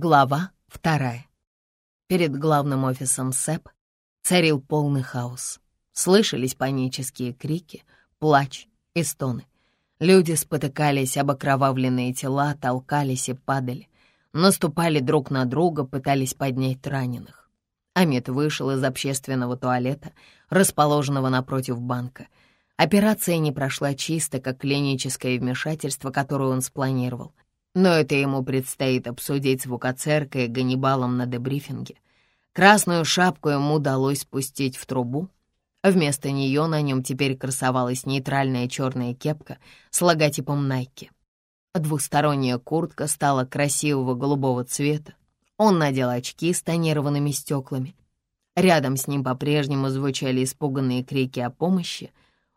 Глава вторая. Перед главным офисом СЭП царил полный хаос. Слышались панические крики, плач и стоны. Люди спотыкались об окровавленные тела, толкались и падали. Наступали друг на друга, пытались поднять раненых. Амит вышел из общественного туалета, расположенного напротив банка. Операция не прошла чисто, как клиническое вмешательство, которое он спланировал — но это ему предстоит обсудить с Вукацеркой и Ганнибалом на дебрифинге. Красную шапку ему удалось спустить в трубу. Вместо нее на нем теперь красовалась нейтральная черная кепка с логотипом Nike. Двухсторонняя куртка стала красивого голубого цвета. Он надел очки с тонированными стеклами. Рядом с ним по-прежнему звучали испуганные крики о помощи.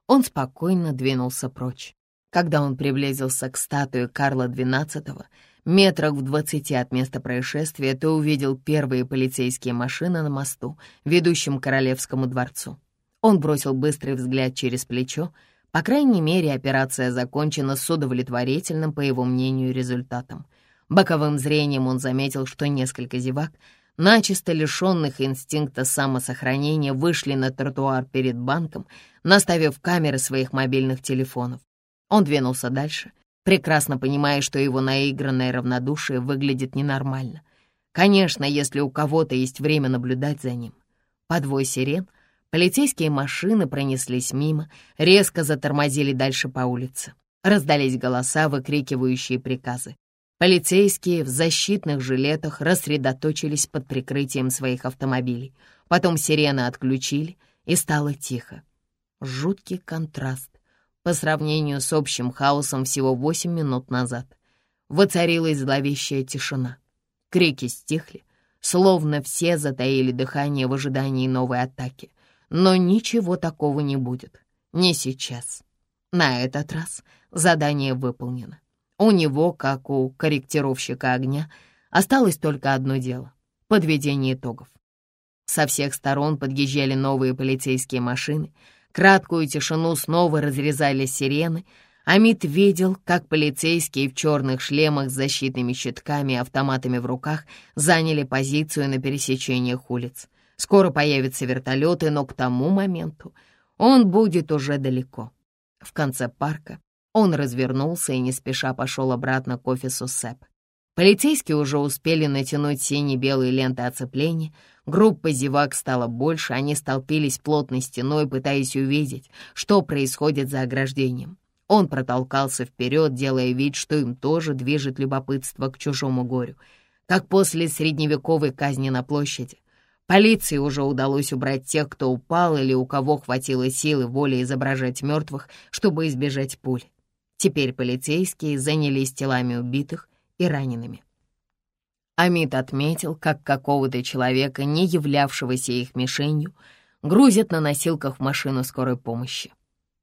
Он спокойно двинулся прочь. Когда он приблизился к статуе Карла XII, метрах в двадцати от места происшествия, то увидел первые полицейские машины на мосту, ведущем к Королевскому дворцу. Он бросил быстрый взгляд через плечо. По крайней мере, операция закончена с удовлетворительным, по его мнению, результатом. Боковым зрением он заметил, что несколько зевак, начисто лишенных инстинкта самосохранения, вышли на тротуар перед банком, наставив камеры своих мобильных телефонов. Он двинулся дальше, прекрасно понимая, что его наигранное равнодушие выглядит ненормально. Конечно, если у кого-то есть время наблюдать за ним. Подвой сирен, полицейские машины пронеслись мимо, резко затормозили дальше по улице. Раздались голоса, выкрикивающие приказы. Полицейские в защитных жилетах рассредоточились под прикрытием своих автомобилей. Потом сирены отключили, и стало тихо. Жуткий контраст по сравнению с общим хаосом всего восемь минут назад. Воцарилась зловещая тишина. Крики стихли, словно все затаили дыхание в ожидании новой атаки. Но ничего такого не будет. Не сейчас. На этот раз задание выполнено. У него, как у корректировщика огня, осталось только одно дело — подведение итогов. Со всех сторон подъезжали новые полицейские машины — Краткую тишину снова разрезали сирены. Амит видел, как полицейские в черных шлемах с защитными щитками и автоматами в руках заняли позицию на пересечениях улиц. Скоро появятся вертолеты, но к тому моменту он будет уже далеко. В конце парка он развернулся и не спеша пошел обратно к офису СЭП. Полицейские уже успели натянуть сине-белые ленты оцепления. Группа зевак стала больше, они столпились плотной стеной, пытаясь увидеть, что происходит за ограждением. Он протолкался вперед, делая вид, что им тоже движет любопытство к чужому горю, как после средневековой казни на площади. Полиции уже удалось убрать тех, кто упал или у кого хватило силы воли изображать мертвых, чтобы избежать пуль. Теперь полицейские занялись телами убитых, и ранеными. Амит отметил, как какого-то человека, не являвшегося их мишенью, грузят на носилках в машину скорой помощи.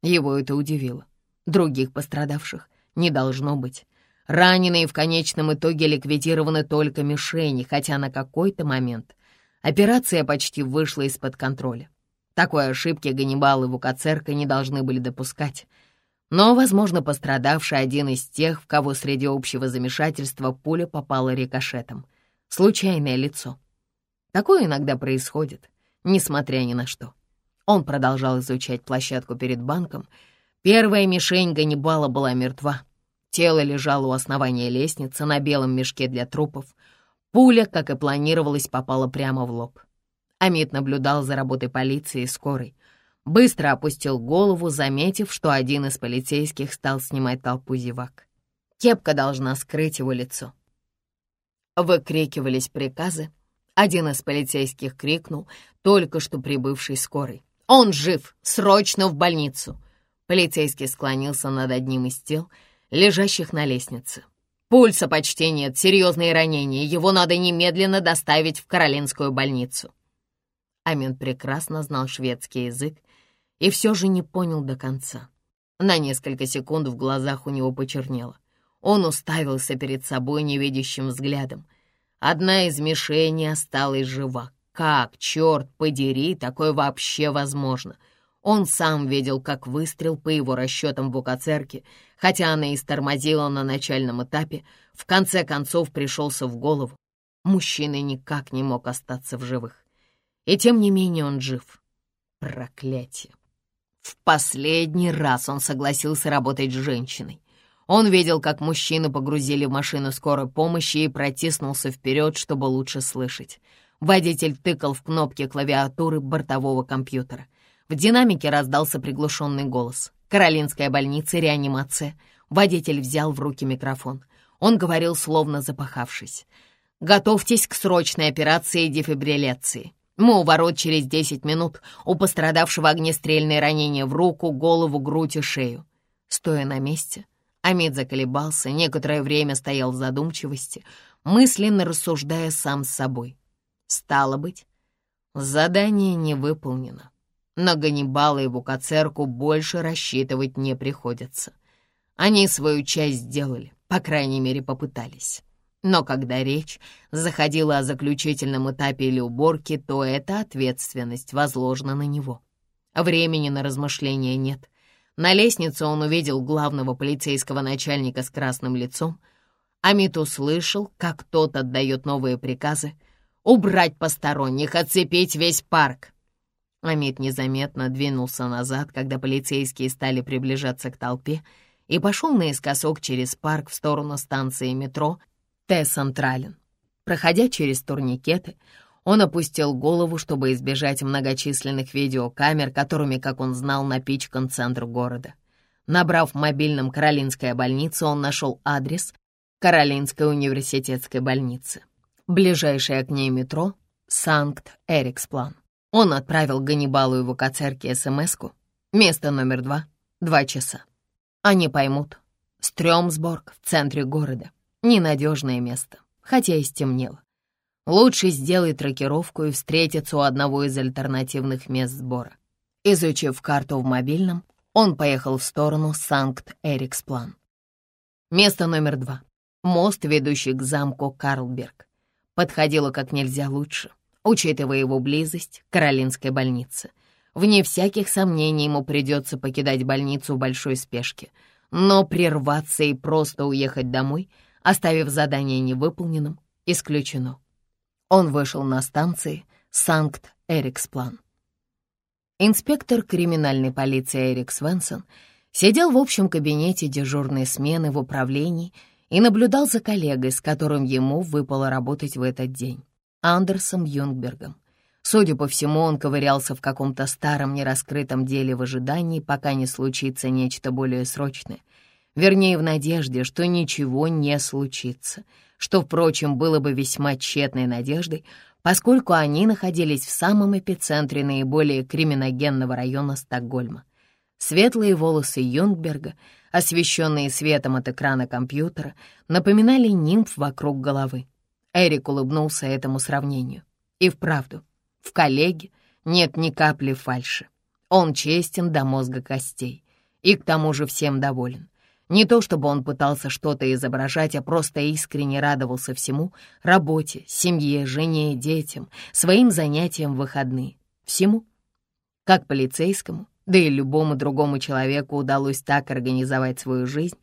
Его это удивило. Других пострадавших не должно быть. Раненые в конечном итоге ликвидированы только мишени, хотя на какой-то момент операция почти вышла из-под контроля. Такой ошибки Ганнибал и Вукацерка не должны были допускать — но, возможно, пострадавший один из тех, в кого среди общего замешательства пуля попала рикошетом. Случайное лицо. Такое иногда происходит, несмотря ни на что. Он продолжал изучать площадку перед банком. Первая мишень Ганнибала была мертва. Тело лежало у основания лестницы на белом мешке для трупов. Пуля, как и планировалось, попала прямо в лоб. Амит наблюдал за работой полиции и скорой быстро опустил голову, заметив, что один из полицейских стал снимать толпу зевак. Кепка должна скрыть его лицо. Выкрикивались приказы. Один из полицейских крикнул, только что прибывший скорой. «Он жив! Срочно в больницу!» Полицейский склонился над одним из тел, лежащих на лестнице. «Пульса почти нет, серьезные ранения. Его надо немедленно доставить в Каролинскую больницу». Амин прекрасно знал шведский язык и все же не понял до конца. На несколько секунд в глазах у него почернело. Он уставился перед собой невидящим взглядом. Одна из мишеней осталась жива. Как, черт подери, такое вообще возможно? Он сам видел, как выстрел по его расчетам в Букацерке, хотя она и стормозила на начальном этапе, в конце концов пришелся в голову. Мужчина никак не мог остаться в живых. И тем не менее он жив. Проклятие. В последний раз он согласился работать с женщиной. Он видел, как мужчину погрузили в машину скорой помощи и протиснулся вперед, чтобы лучше слышать. Водитель тыкал в кнопки клавиатуры бортового компьютера. В динамике раздался приглушенный голос. «Каролинская больница, реанимация». Водитель взял в руки микрофон. Он говорил, словно запахавшись. «Готовьтесь к срочной операции дефибрилляции. Мы у ворот через 10 минут. У пострадавшего огнестрельное ранение в руку, голову, грудь и шею». Стоя на месте, Амид заколебался, некоторое время стоял в задумчивости, мысленно рассуждая сам с собой. Стало быть, задание не выполнено. На Ганнибала и Вукацерку больше рассчитывать не приходится. Они свою часть сделали, по крайней мере, попытались. Но когда речь заходила о заключительном этапе или уборке, то эта ответственность возложена на него. Времени на размышления нет — на лестнице он увидел главного полицейского начальника с красным лицом. Амит услышал, как тот отдает новые приказы. «Убрать посторонних, отцепить весь парк!» Амит незаметно двинулся назад, когда полицейские стали приближаться к толпе, и пошел наискосок через парк в сторону станции метро Т-Централен. Проходя через турникеты, он опустил голову, чтобы избежать многочисленных видеокамер, которыми, как он знал, напичкан центр города. Набрав в мобильном Каролинская больница, он нашел адрес Каролинской университетской больницы. Ближайшее к ней метро — Санкт-Эриксплан. Он отправил Ганнибалу и Вукацерке смс-ку. Место номер два — два часа. Они поймут. Стрёмсборг в центре города. Ненадежное место, хотя и стемнело. Лучше сделать рокировку и встретиться у одного из альтернативных мест сбора. Изучив карту в мобильном, он поехал в сторону Санкт-Эриксплан. Место номер два. Мост, ведущий к замку Карлберг. Подходило как нельзя лучше, учитывая его близость к Каролинской больнице. Вне всяких сомнений ему придется покидать больницу в большой спешке, но прерваться и просто уехать домой, оставив задание невыполненным, исключено. Он вышел на станции Санкт-Эриксплан. Инспектор криминальной полиции Эрик Свенсон сидел в общем кабинете дежурной смены в управлении и наблюдал за коллегой, с которым ему выпало работать в этот день, Андерсом Юнгбергом. Судя по всему, он ковырялся в каком-то старом нераскрытом деле в ожидании, пока не случится нечто более срочное. Вернее, в надежде, что ничего не случится — что, впрочем, было бы весьма тщетной надеждой, поскольку они находились в самом эпицентре наиболее криминогенного района Стокгольма. Светлые волосы Юнгберга, освещенные светом от экрана компьютера, напоминали нимф вокруг головы. Эрик улыбнулся этому сравнению. И вправду, в коллеге нет ни капли фальши. Он честен до мозга костей и к тому же всем доволен. Не то чтобы он пытался что-то изображать, а просто искренне радовался всему — работе, семье, жене, детям, своим занятиям в выходные. Всему. Как полицейскому, да и любому другому человеку удалось так организовать свою жизнь,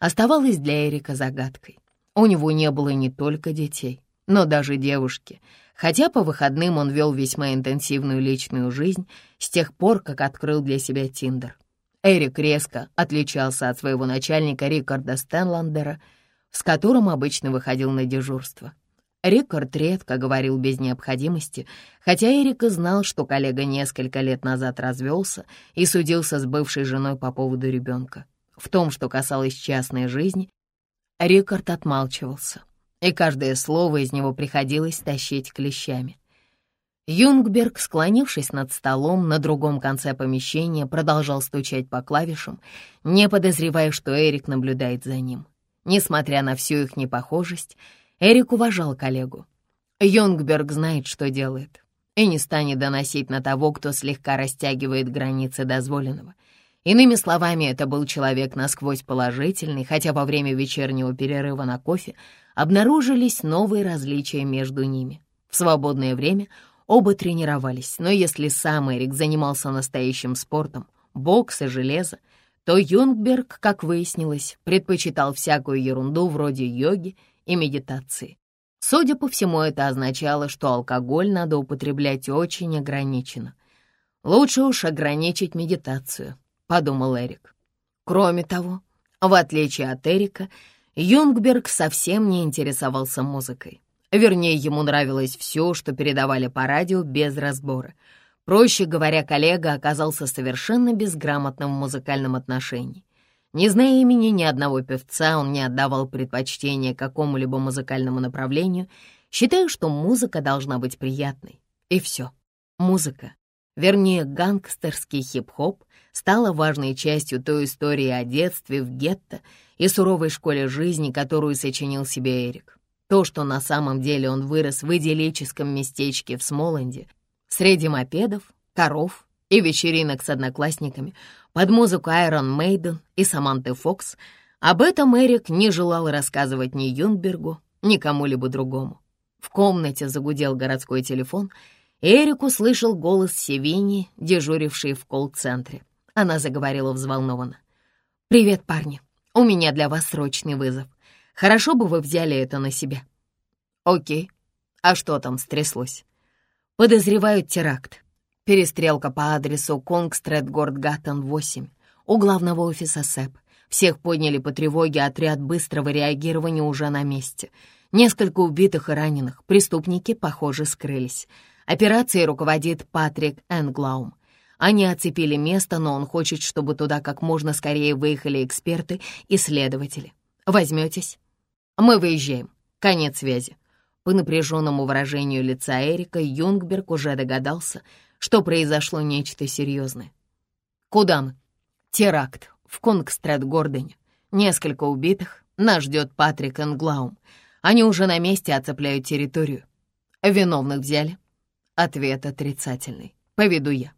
оставалось для Эрика загадкой. У него не было не только детей, но даже девушки, хотя по выходным он вел весьма интенсивную личную жизнь с тех пор, как открыл для себя Тиндер. Эрик резко отличался от своего начальника Рикарда Стэнландера, с которым обычно выходил на дежурство. Рикард редко говорил без необходимости, хотя Эрик и знал, что коллега несколько лет назад развелся и судился с бывшей женой по поводу ребенка. В том, что касалось частной жизни, Рикард отмалчивался, и каждое слово из него приходилось тащить клещами. Юнгберг, склонившись над столом на другом конце помещения, продолжал стучать по клавишам, не подозревая, что Эрик наблюдает за ним. Несмотря на всю их непохожесть, Эрик уважал коллегу. Юнгберг знает, что делает, и не станет доносить на того, кто слегка растягивает границы дозволенного. Иными словами, это был человек насквозь положительный, хотя во время вечернего перерыва на кофе обнаружились новые различия между ними. В свободное время — Оба тренировались, но если сам Эрик занимался настоящим спортом, бокс и железо, то Юнгберг, как выяснилось, предпочитал всякую ерунду вроде йоги и медитации. Судя по всему, это означало, что алкоголь надо употреблять очень ограниченно. «Лучше уж ограничить медитацию», — подумал Эрик. Кроме того, в отличие от Эрика, Юнгберг совсем не интересовался музыкой. Вернее, ему нравилось все, что передавали по радио без разбора. Проще говоря, коллега оказался совершенно безграмотным в музыкальном отношении. Не зная имени ни одного певца, он не отдавал предпочтения какому-либо музыкальному направлению, считая, что музыка должна быть приятной. И все. Музыка, вернее, гангстерский хип-хоп, стала важной частью той истории о детстве в гетто и суровой школе жизни, которую сочинил себе Эрик. То, что на самом деле он вырос в идиллическом местечке в Смоланде, среди мопедов, коров и вечеринок с одноклассниками, под музыку Iron Maiden и Саманты Фокс, об этом Эрик не желал рассказывать ни Юнбергу, ни кому-либо другому. В комнате загудел городской телефон, и Эрик услышал голос Севини, дежурившей в колл-центре. Она заговорила взволнованно. «Привет, парни. У меня для вас срочный вызов. Хорошо бы вы взяли это на себя». «Окей. А что там стряслось?» «Подозревают теракт. Перестрелка по адресу Конгстрет, город Гаттон, 8, у главного офиса СЭП. Всех подняли по тревоге, отряд быстрого реагирования уже на месте. Несколько убитых и раненых, преступники, похоже, скрылись. Операцией руководит Патрик Энглаум. Они оцепили место, но он хочет, чтобы туда как можно скорее выехали эксперты и следователи. Возьметесь? Мы выезжаем. Конец связи. По напряженному выражению лица Эрика Юнгберг уже догадался, что произошло нечто серьезное. Куда мы? Теракт в Конгстрет-Гордоне. Несколько убитых. Нас ждет Патрик Энглаум. Они уже на месте оцепляют территорию. Виновных взяли? Ответ отрицательный. Поведу я.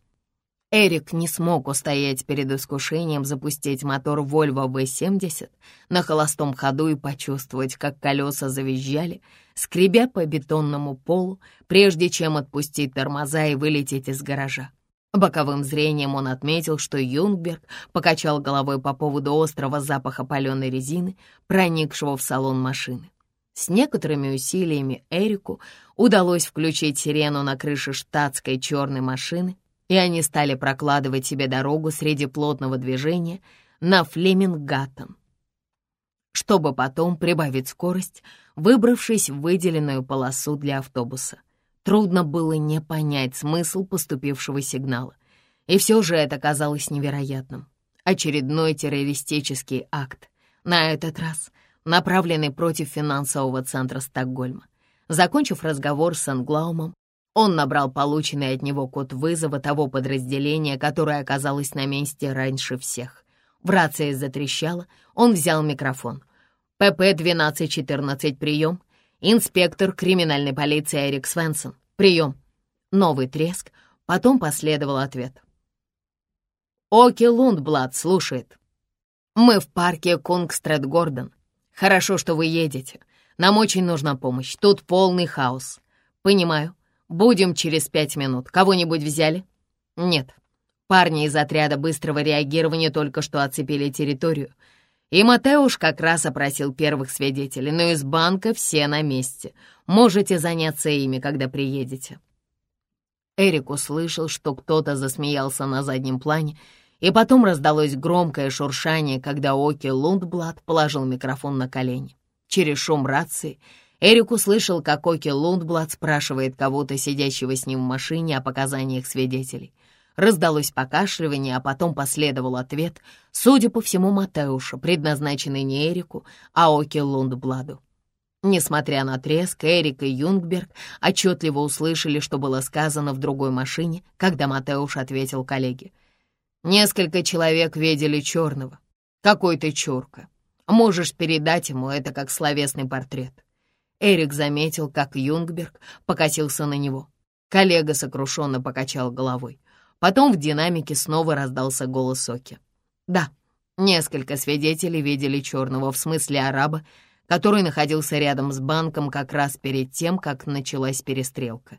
Эрик не смог устоять перед искушением запустить мотор Volvo V70 на холостом ходу и почувствовать, как колеса завизжали, скребя по бетонному полу, прежде чем отпустить тормоза и вылететь из гаража. Боковым зрением он отметил, что Юнгберг покачал головой по поводу острого запаха паленой резины, проникшего в салон машины. С некоторыми усилиями Эрику удалось включить сирену на крыше штатской черной машины, и они стали прокладывать себе дорогу среди плотного движения на Флемингаттон, чтобы потом прибавить скорость, выбравшись в выделенную полосу для автобуса. Трудно было не понять смысл поступившего сигнала. И все же это казалось невероятным. Очередной террористический акт, на этот раз направленный против финансового центра Стокгольма. Закончив разговор с Англаумом, он набрал полученный от него код вызова того подразделения, которое оказалось на месте раньше всех. В рации затрещала, он взял микрофон. «ПП-1214, прием. Инспектор криминальной полиции Эрик Свенсон, прием». Новый треск, потом последовал ответ. «Оки Лундблад слушает. Мы в парке Кунгстрет-Гордон. Хорошо, что вы едете. Нам очень нужна помощь. Тут полный хаос. Понимаю. Будем через пять минут. Кого-нибудь взяли? Нет. Парни из отряда быстрого реагирования только что оцепили территорию. И Матеуш как раз опросил первых свидетелей, но из банка все на месте. Можете заняться ими, когда приедете. Эрик услышал, что кто-то засмеялся на заднем плане, и потом раздалось громкое шуршание, когда Оки Лундблад положил микрофон на колени. Через шум рации — Эрик услышал, как Оки Лундблад спрашивает кого-то, сидящего с ним в машине, о показаниях свидетелей. Раздалось покашливание, а потом последовал ответ, судя по всему, Матеуша, предназначенный не Эрику, а Оки Лундбладу. Несмотря на треск, Эрик и Юнгберг отчетливо услышали, что было сказано в другой машине, когда Матеуш ответил коллеге. «Несколько человек видели черного. Какой-то чурка. Можешь передать ему это как словесный портрет». Эрик заметил, как Юнгберг покосился на него. Коллега сокрушенно покачал головой. Потом в динамике снова раздался голос Оки. «Да, несколько свидетелей видели черного, в смысле араба, который находился рядом с банком как раз перед тем, как началась перестрелка.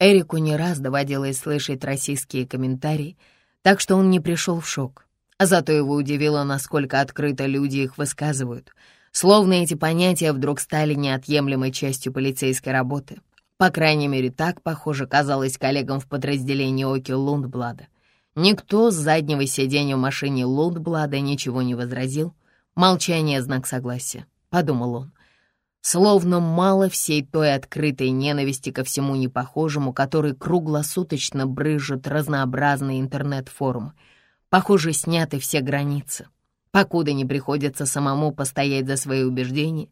Эрику не раз доводилось слышать российские комментарии, так что он не пришел в шок. Зато его удивило, насколько открыто люди их высказывают — Словно эти понятия вдруг стали неотъемлемой частью полицейской работы. По крайней мере, так, похоже, казалось коллегам в подразделении Оки Лундблада. Никто с заднего сиденья в машине Лундблада ничего не возразил. Молчание — знак согласия, — подумал он. Словно мало всей той открытой ненависти ко всему непохожему, который круглосуточно брыжет разнообразные интернет-форумы. Похоже, сняты все границы, покуда не приходится самому постоять за свои убеждения,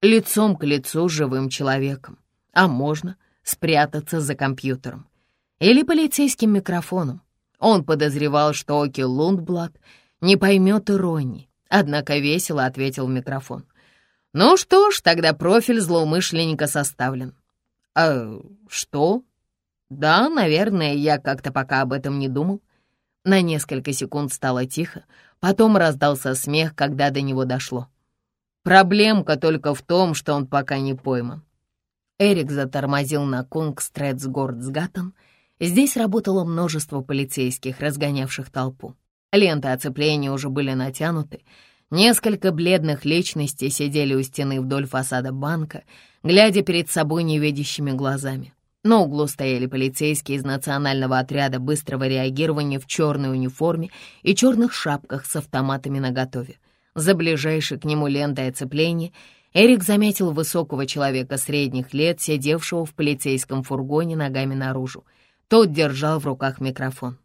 лицом к лицу живым человеком, а можно спрятаться за компьютером или полицейским микрофоном. Он подозревал, что Оки Лундблад не поймет иронии, однако весело ответил в микрофон. «Ну что ж, тогда профиль злоумышленника составлен». «А что?» «Да, наверное, я как-то пока об этом не думал». На несколько секунд стало тихо, потом раздался смех, когда до него дошло. Проблемка только в том, что он пока не пойман. Эрик затормозил на Кунгстрэдсгордсгаттен, Здесь работало множество полицейских, разгонявших толпу. Ленты оцепления уже были натянуты. Несколько бледных личностей сидели у стены вдоль фасада банка, глядя перед собой невидящими глазами. На углу стояли полицейские из национального отряда быстрого реагирования в черной униформе и черных шапках с автоматами наготове. За ближайшей к нему лентой оцепления Эрик заметил высокого человека средних лет, сидевшего в полицейском фургоне ногами наружу. Тот держал в руках микрофон.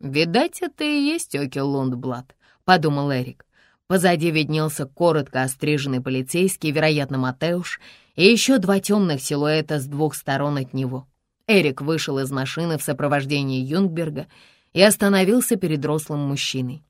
«Видать, это и есть Оки Лундблад», — подумал Эрик. Позади виднелся коротко остриженный полицейский, вероятно, Матеуш, и еще два темных силуэта с двух сторон от него. Эрик вышел из машины в сопровождении Юнгберга и остановился перед рослым мужчиной.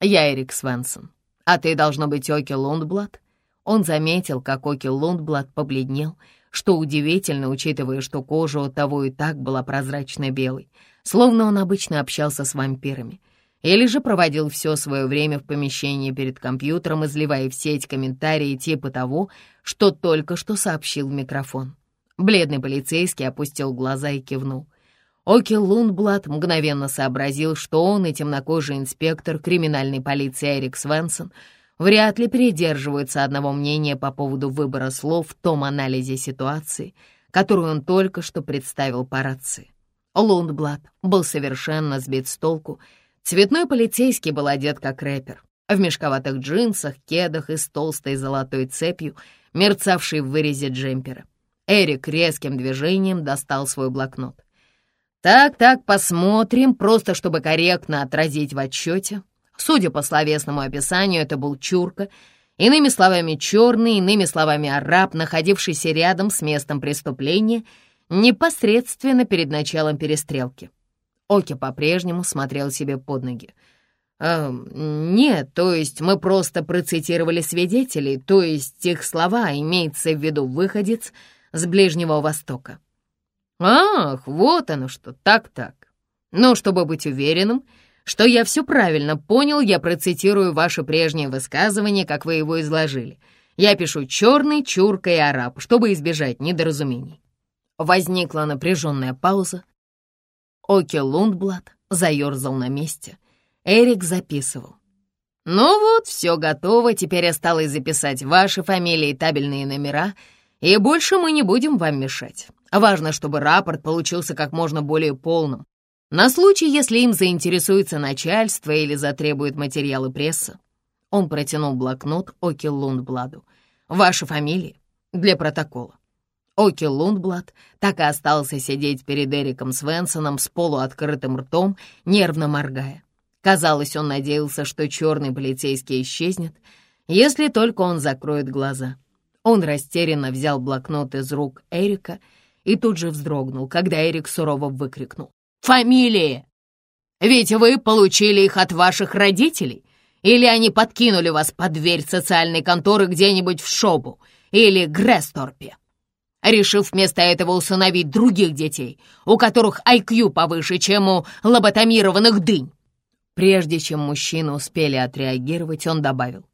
«Я Эрик Свенсон, а ты, должно быть, Оки Лундблад?» Он заметил, как Оки Лундблад побледнел, что удивительно, учитывая, что кожа у того и так была прозрачно-белой, словно он обычно общался с вампирами, или же проводил все свое время в помещении перед компьютером, изливая в сеть комментарии типа того, что только что сообщил в микрофон. Бледный полицейский опустил глаза и кивнул. Оки Лундблад мгновенно сообразил, что он и темнокожий инспектор криминальной полиции Эрик Свенсон — вряд ли придерживаются одного мнения по поводу выбора слов в том анализе ситуации, которую он только что представил по рации. Лундблад был совершенно сбит с толку. Цветной полицейский был одет как рэпер, в мешковатых джинсах, кедах и с толстой золотой цепью, мерцавшей в вырезе джемпера. Эрик резким движением достал свой блокнот. «Так-так, посмотрим, просто чтобы корректно отразить в отчете», Судя по словесному описанию, это был Чурка, иными словами черный, иными словами араб, находившийся рядом с местом преступления непосредственно перед началом перестрелки. Оки по-прежнему смотрел себе под ноги. «Э, «Нет, то есть мы просто процитировали свидетелей, то есть их слова, имеется в виду выходец с Ближнего Востока». «Ах, вот оно что, так-так. Но чтобы быть уверенным, что я все правильно понял, я процитирую ваше прежнее высказывание, как вы его изложили. Я пишу «черный», «чурка» и «араб», чтобы избежать недоразумений. Возникла напряженная пауза. Оки Лундблад заерзал на месте. Эрик записывал. «Ну вот, все готово, теперь осталось записать ваши фамилии и табельные номера, и больше мы не будем вам мешать. Важно, чтобы рапорт получился как можно более полным. На случай, если им заинтересуется начальство или затребует материалы пресса. Он протянул блокнот Оки Лундбладу. Ваша фамилия для протокола. Оки Лундблад так и остался сидеть перед Эриком Свенсоном с полуоткрытым ртом, нервно моргая. Казалось, он надеялся, что черный полицейский исчезнет, если только он закроет глаза. Он растерянно взял блокнот из рук Эрика и тут же вздрогнул, когда Эрик сурово выкрикнул фамилии. Ведь вы получили их от ваших родителей, или они подкинули вас под дверь социальной конторы где-нибудь в Шобу или Гресторпе, решив вместо этого усыновить других детей, у которых IQ повыше, чем у лоботомированных дынь. Прежде чем мужчины успели отреагировать, он добавил.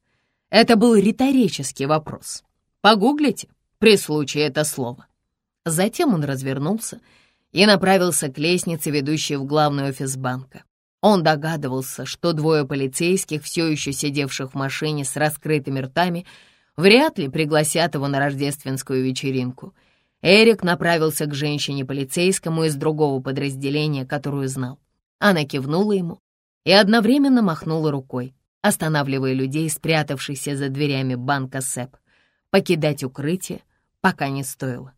Это был риторический вопрос. Погуглите при случае это слово. Затем он развернулся и направился к лестнице, ведущей в главный офис банка. Он догадывался, что двое полицейских, все еще сидевших в машине с раскрытыми ртами, вряд ли пригласят его на рождественскую вечеринку. Эрик направился к женщине-полицейскому из другого подразделения, которую знал. Она кивнула ему и одновременно махнула рукой, останавливая людей, спрятавшихся за дверями банка СЭП. Покидать укрытие пока не стоило.